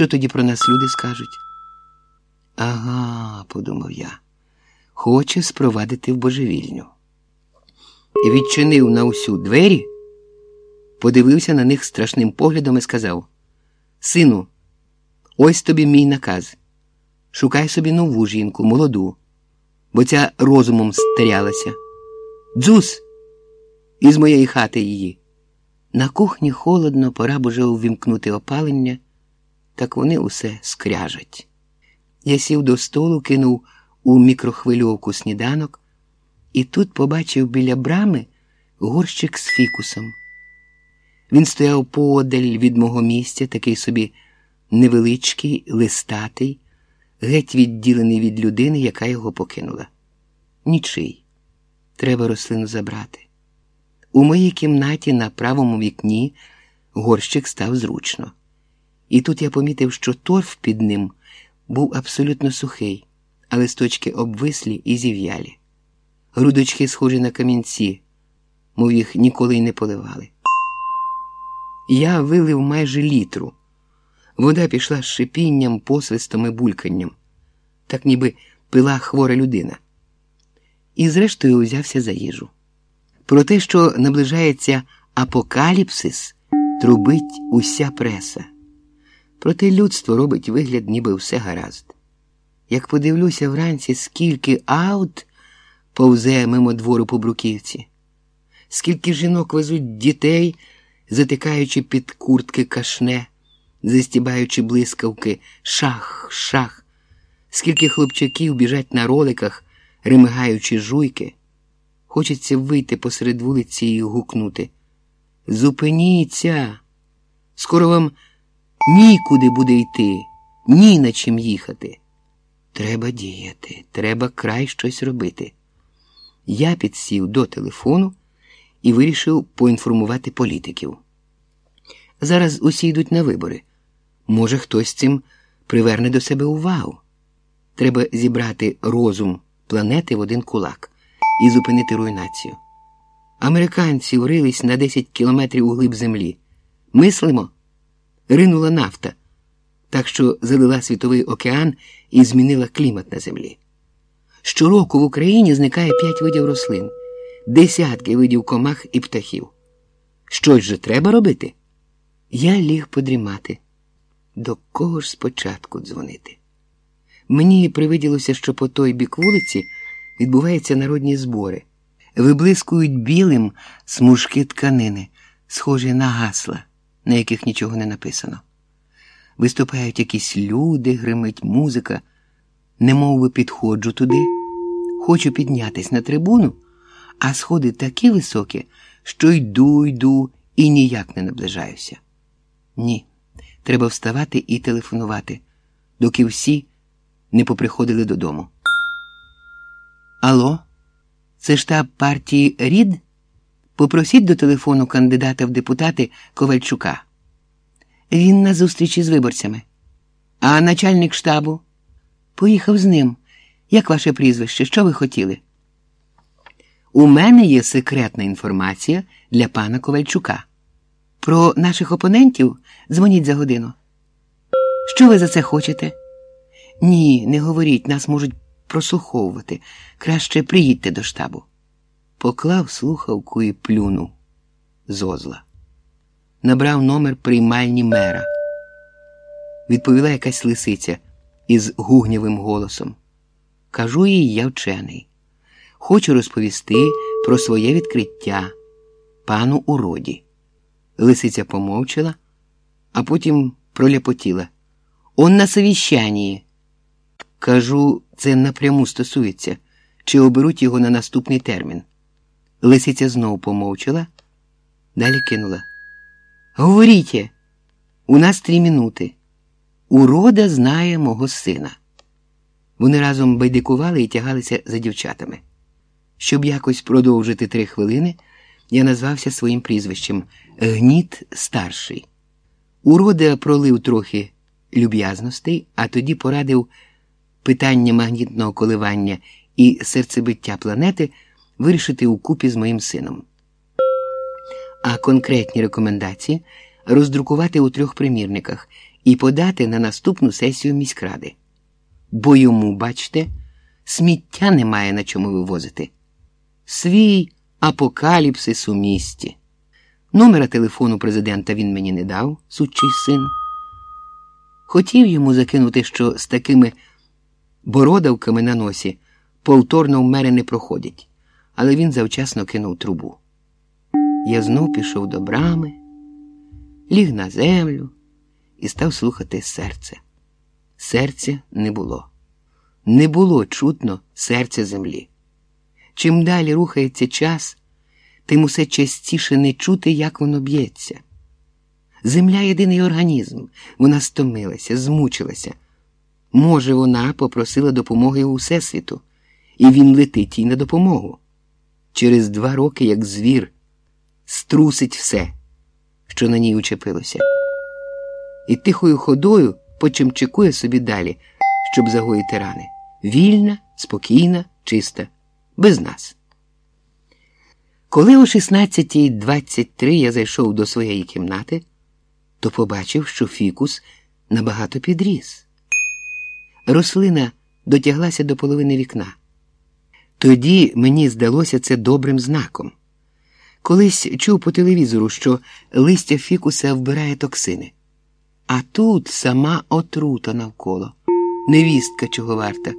Що тоді про нас люди скажуть? Ага, подумав я, хоче спровадити в божевільню. І відчинив на усю двері, подивився на них страшним поглядом і сказав: Сину, ось тобі мій наказ. Шукай собі нову жінку, молоду, бо ця розумом стерялася. Дзус! Із моєї хати її. На кухні холодно, пора б уже увімкнути опалення, так вони усе скряжать. Я сів до столу, кинув у мікрохвильовку сніданок, і тут побачив біля брами горщик з фікусом. Він стояв подаль від мого місця, такий собі невеличкий, листатий, геть відділений від людини, яка його покинула. Нічий. Треба рослину забрати. У моїй кімнаті на правому вікні горщик став зручно. І тут я помітив, що торф під ним був абсолютно сухий, а листочки обвислі і зів'ялі. Грудочки схожі на камінці, мов їх ніколи й не поливали. Я вилив майже літру. Вода пішла з шипінням, посвистом і бульканням, так ніби пила хвора людина. І, зрештою, узявся за їжу. Про те, що наближається апокаліпсис, трубить уся преса. Проте людство робить вигляд, ніби все гаразд. Як подивлюся вранці, скільки аут повзе мимо двору по бруківці, скільки жінок везуть дітей, затикаючи під куртки кашне, застібаючи блискавки, шах, шах, скільки хлопчаків біжать на роликах, ремигаючи жуйки. Хочеться вийти посеред вулиці і гукнути. Зупиніться! Скоро вам нікуди буде йти, ні на чим їхати. Треба діяти, треба край щось робити. Я підсів до телефону і вирішив поінформувати політиків. Зараз усі йдуть на вибори. Може, хтось цим приверне до себе увагу. Треба зібрати розум планети в один кулак і зупинити руйнацію. Американці врились на 10 кілометрів у глиб землі. Мислимо, ринула нафта, так що залила світовий океан і змінила клімат на землі. Щороку в Україні зникає п'ять видів рослин, десятки видів комах і птахів. Щось же треба робити? Я ліг подрімати. До кого ж спочатку дзвонити? Мені привиділося, що по той бік вулиці відбуваються народні збори, виблискують білим смужки тканини, схожі на гасла, на яких нічого не написано. Виступають якісь люди, гримить музика, немов би підходжу туди, хочу піднятись на трибуну, а сходи такі високі, що йду, йду і ніяк не наближаюся. Ні, треба вставати і телефонувати, доки всі не поприходили додому. Алло, це штаб партії Рід? Попросіть до телефону кандидата в депутати Ковальчука. Він на зустрічі з виборцями. А начальник штабу поїхав з ним. Як ваше прізвище? Що ви хотіли? У мене є секретна інформація для пана Ковальчука. Про наших опонентів дзвоніть за годину. Що ви за це хочете? Ні, не говоріть, нас можуть прослуховувати. Краще приїдьте до штабу. Поклав слухавку і плюнув зозла. Набрав номер приймальні мера. Відповіла якась лисиця із гугнявим голосом. Кажу їй, я вчений. Хочу розповісти про своє відкриття пану уроді. Лисиця помовчала, а потім проляпотіла. Он на совіщанні. Кажу, це напряму стосується, чи оберуть його на наступний термін. Лисиця знову помовчала, далі кинула. Говоріть, у нас три минути. Урода знає мого сина. Вони разом байдикували і тягалися за дівчатами. Щоб якось продовжити три хвилини, я назвався своїм прізвищем Гніт старший. Урода пролив трохи люб'язностей, а тоді порадив питання магнітного коливання і серцебиття планети вирішити укупі з моїм сином. А конкретні рекомендації роздрукувати у трьох примірниках і подати на наступну сесію міськради. Бо йому, бачте, сміття немає на чому вивозити. Свій апокаліпсис у місті. Номера телефону президента він мені не дав, сучий син. Хотів йому закинути, що з такими бородавками на носі повторно в мене не проходять, але він завчасно кинув трубу. Я знов пішов до брами, ліг на землю і став слухати серце. Серця не було. Не було чутно серця землі. Чим далі рухається час, тим усе частіше не чути, як воно б'ється. Земля єдиний організм, вона стомилася, змучилася. Може, вона попросила допомоги у Всесвіту, і він летить їй на допомогу. Через два роки, як звір, струсить все, що на ній учепилося, і тихою ходою почимчикує собі далі, щоб загоїти рани. Вільна, спокійна, чиста, без нас. Коли о 16.23 я зайшов до своєї кімнати, то побачив, що фікус набагато підріс. Рослина дотяглася до половини вікна. Тоді мені здалося це добрим знаком. Колись чув по телевізору, що листя фікуса вбирає токсини. А тут сама отрута навколо, невістка чого варта.